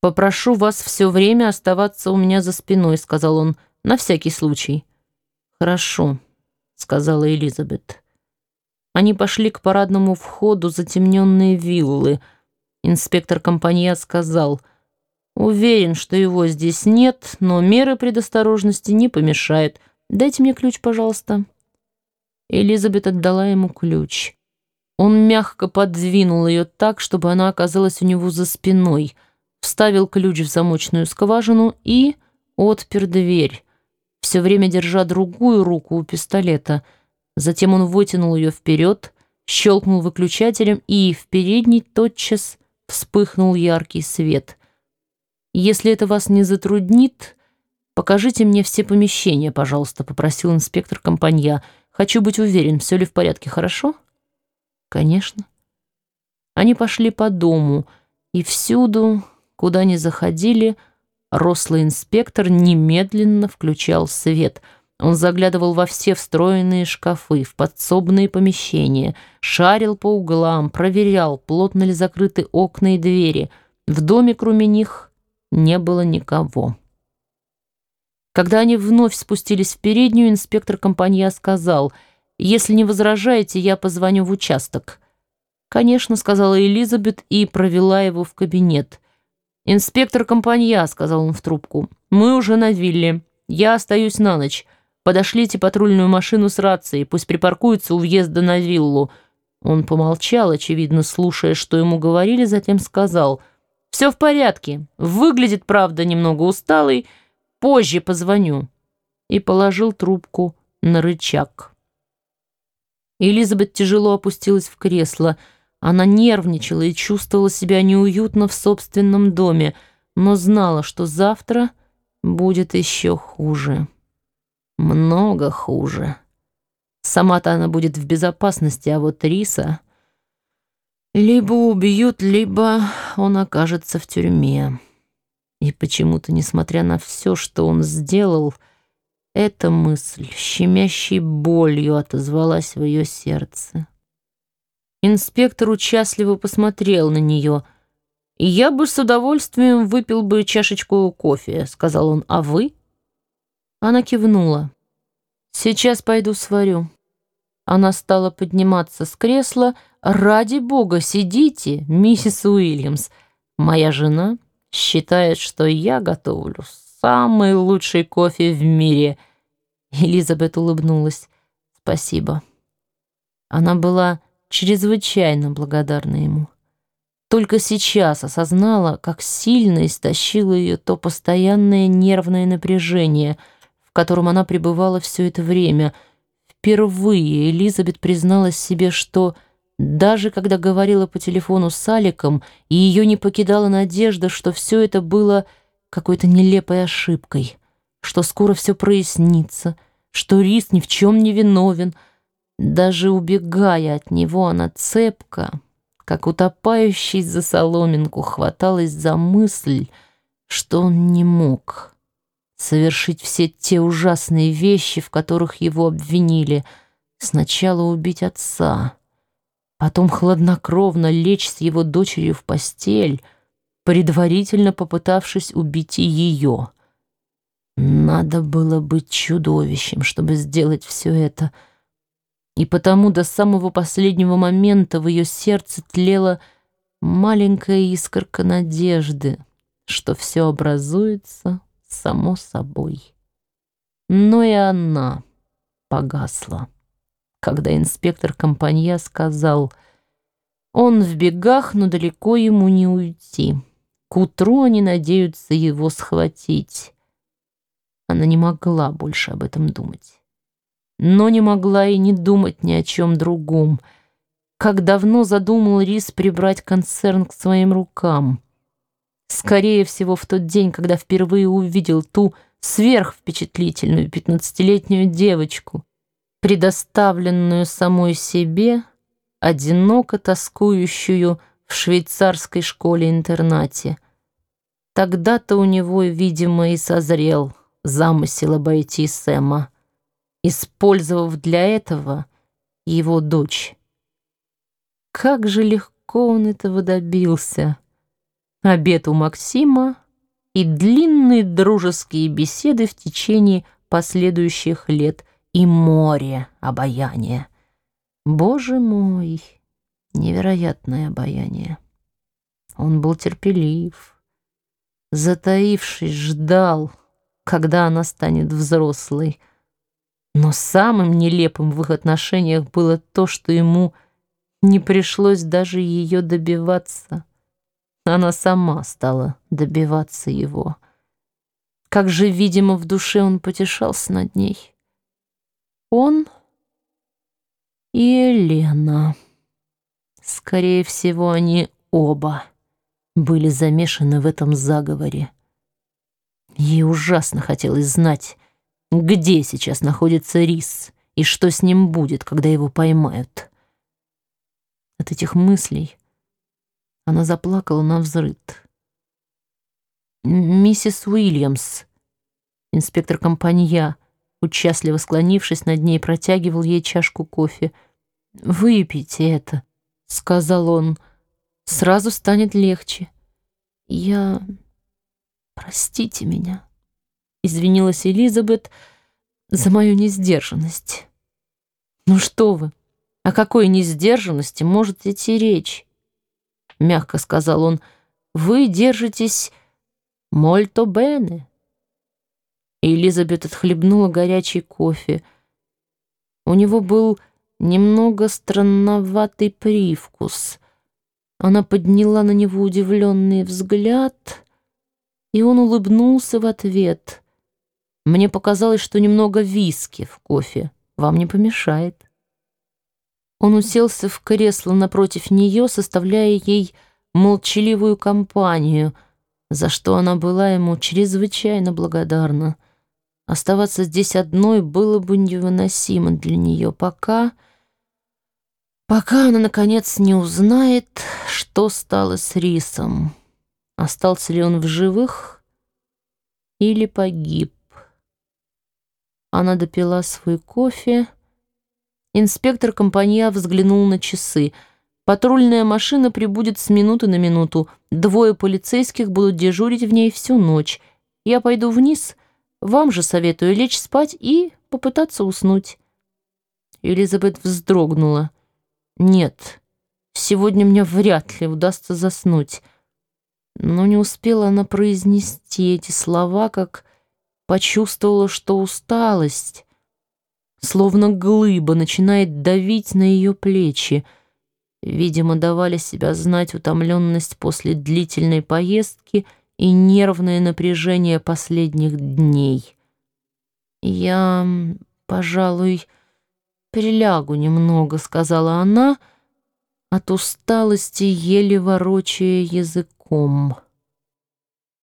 «Попрошу вас все время оставаться у меня за спиной», — сказал он, — «на всякий случай». «Хорошо», — сказала Элизабет. Они пошли к парадному входу затемненные виллы. Инспектор компанья сказал, «Уверен, что его здесь нет, но меры предосторожности не помешают. Дайте мне ключ, пожалуйста». Элизабет отдала ему ключ. Он мягко подвинул ее так, чтобы она оказалась у него за спиной — вставил ключ в замочную скважину и отпер дверь, все время держа другую руку у пистолета. Затем он вытянул ее вперед, щелкнул выключателем, и в передней тотчас вспыхнул яркий свет. «Если это вас не затруднит, покажите мне все помещения, пожалуйста», — попросил инспектор компанья. «Хочу быть уверен, все ли в порядке, хорошо?» «Конечно». Они пошли по дому, и всюду Куда ни заходили, рослый инспектор немедленно включал свет. Он заглядывал во все встроенные шкафы, в подсобные помещения, шарил по углам, проверял, плотно ли закрыты окна и двери. В доме, кроме них, не было никого. Когда они вновь спустились в переднюю, инспектор компанья сказал, «Если не возражаете, я позвоню в участок». «Конечно», — сказала Элизабет и провела его в кабинет. «Инспектор компанья», — сказал он в трубку. «Мы уже на вилле. Я остаюсь на ночь. Подошлите патрульную машину с рацией, пусть припаркуется у въезда на виллу». Он помолчал, очевидно, слушая, что ему говорили, затем сказал. «Все в порядке. Выглядит, правда, немного усталый. Позже позвоню». И положил трубку на рычаг. Элизабет тяжело опустилась в кресло — она нервничала и чувствовала себя неуютно в собственном доме, но знала, что завтра будет еще хуже. Много хуже. Сама-то она будет в безопасности, а вот Риса... Либо убьют, либо он окажется в тюрьме. И почему-то, несмотря на все, что он сделал, эта мысль щемящей болью отозвалась в ее сердце. Инспектор участливо посмотрел на нее. «Я бы с удовольствием выпил бы чашечку кофе», — сказал он. «А вы?» Она кивнула. «Сейчас пойду сварю». Она стала подниматься с кресла. «Ради бога, сидите, миссис Уильямс. Моя жена считает, что я готовлю самый лучший кофе в мире». Элизабет улыбнулась. «Спасибо». Она была чрезвычайно благодарна ему. Только сейчас осознала, как сильно истощило ее то постоянное нервное напряжение, в котором она пребывала все это время. Впервые Элизабет призналась себе, что даже когда говорила по телефону с Аликом, и ее не покидала надежда, что все это было какой-то нелепой ошибкой, что скоро все прояснится, что Рис ни в чем не виновен — даже убегая от него, она цепко, как утопающий за соломинку, хваталась за мысль, что он не мог совершить все те ужасные вещи, в которых его обвинили. Сначала убить отца, потом хладнокровно лечь с его дочерью в постель, предварительно попытавшись убить и ее. Надо было быть чудовищем, чтобы сделать все это — и потому до самого последнего момента в ее сердце тлела маленькая искорка надежды, что все образуется само собой. Но и она погасла, когда инспектор компанья сказал, «Он в бегах, но далеко ему не уйти. К утру они надеются его схватить». Она не могла больше об этом думать но не могла и не думать ни о чем другом. Как давно задумал Рис прибрать концерн к своим рукам. Скорее всего, в тот день, когда впервые увидел ту сверхвпечатлительную пятнадцатилетнюю девочку, предоставленную самой себе, одиноко тоскующую в швейцарской школе-интернате. Тогда-то у него, видимо, и созрел замысел обойти Сэма использовав для этого его дочь. Как же легко он этого добился! обед у Максима и длинные дружеские беседы в течение последующих лет и море обаяния. Боже мой, невероятное обаяние. Он был терпелив, затаившись, ждал, когда она станет взрослой. Но самым нелепым в их отношениях было то, что ему не пришлось даже ее добиваться. Она сама стала добиваться его. Как же, видимо, в душе он потешался над ней. Он и Елена. Скорее всего, они оба были замешаны в этом заговоре. Ей ужасно хотелось знать, где сейчас находится Рис и что с ним будет, когда его поймают. От этих мыслей она заплакала на взрыд. «Миссис Уильямс», инспектор компанья, участливо склонившись над ней, протягивал ей чашку кофе. «Выпейте это», — сказал он, — «сразу станет легче». «Я... простите меня», — извинилась Элизабет за мою несдержанность. «Ну что вы, о какой несдержанности может идти речь?» — мягко сказал он. «Вы держитесь мольто бене». Элизабет отхлебнула горячий кофе. У него был немного странноватый привкус — она подняла на него удивленный взгляд, и он улыбнулся в ответ. Мне показалось, что немного виски в кофе вам не помешает. Он уселся в кресло напротив нее, составляя ей молчаливую компанию, за что она была ему чрезвычайно благодарна. Оставаться здесь одной было бы невыносимо для нее, пока пока она, наконец, не узнает, что стало с Рисом. Остался ли он в живых или погиб? Она допила свой кофе. Инспектор компанья взглянул на часы. Патрульная машина прибудет с минуты на минуту. Двое полицейских будут дежурить в ней всю ночь. Я пойду вниз. Вам же советую лечь спать и попытаться уснуть. Элизабет вздрогнула. «Нет, сегодня мне вряд ли удастся заснуть». Но не успела она произнести эти слова, как почувствовала, что усталость, словно глыба, начинает давить на ее плечи. Видимо, давали себя знать утомленность после длительной поездки и нервное напряжение последних дней. «Я, пожалуй...» «Прилягу немного», — сказала она, от усталости еле ворочая языком.